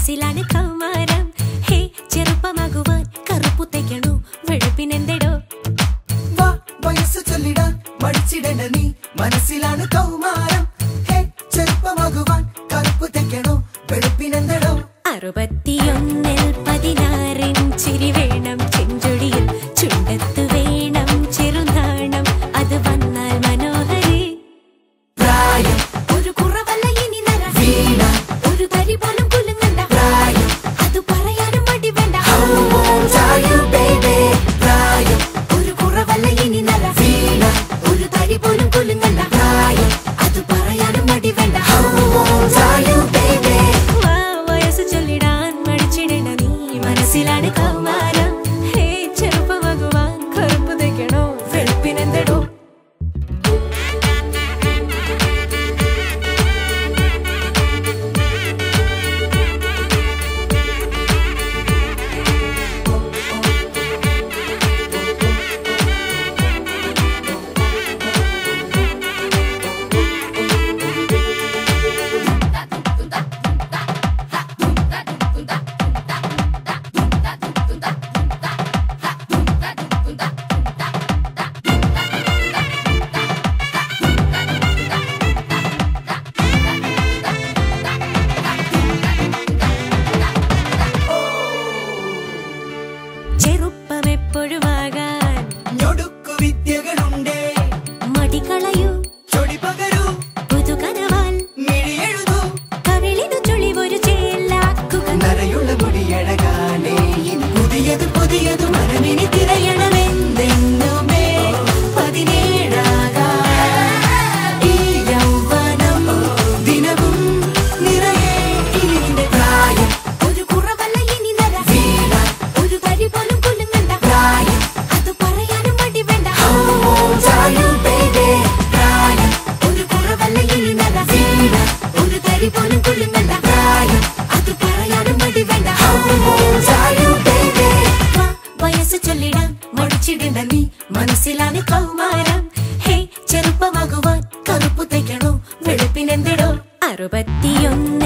മനസ്സിലാണ് കൗമാരം. ഹേ ചെറുപ്പമാകുവാൻ കറുപ്പു തയ്ക്കണോ വെളുപ്പിനെന്തടോ? വാ വയസ്സ് ചൊല്ലിടാൻ നീ. മനസ്സിലാണ് കൗമാരം. ഹേ ചെറുപ്പമാകുവാൻ കറുപ്പു തയ്ക്കണോ വെളുപ്പിനെന്തടോ? അറുപത്തിയൊന്നിൽ සිලානේ කවුමාර പഴയത് പുതിയത് മനമിനി തിരയണമെന്തെന്നുമേ പതിനേഴാകാം. ഈ യൗവനം ദിനവും നിറയെ ഇനിന്റെ പ്രായം. ഒരു കുറവല്ല ഇനി നര വീണ ഒരു തരി പോലും കുലുങ്ങണ്ട. പ്രായം. അത് പറയാനും മടി വേണ്ട. പ്രായം. ഒരു കുറവല്ല ഇനി നര വീണ ഒരു തരി പോലും കുലുങ്ങണ്ട. പ്രായം. അത് പറയാനും മടി വേണ്ട. കാണ നീ മനസ്സിലാണ് കൗമാരം. ഹേ ചെറുപ്പമാകുവാൻ കറുപ്പ് തയ്ക്കണോ വെളുപ്പിനെന്തടോ? അറുപത്തിയൊന്ന്.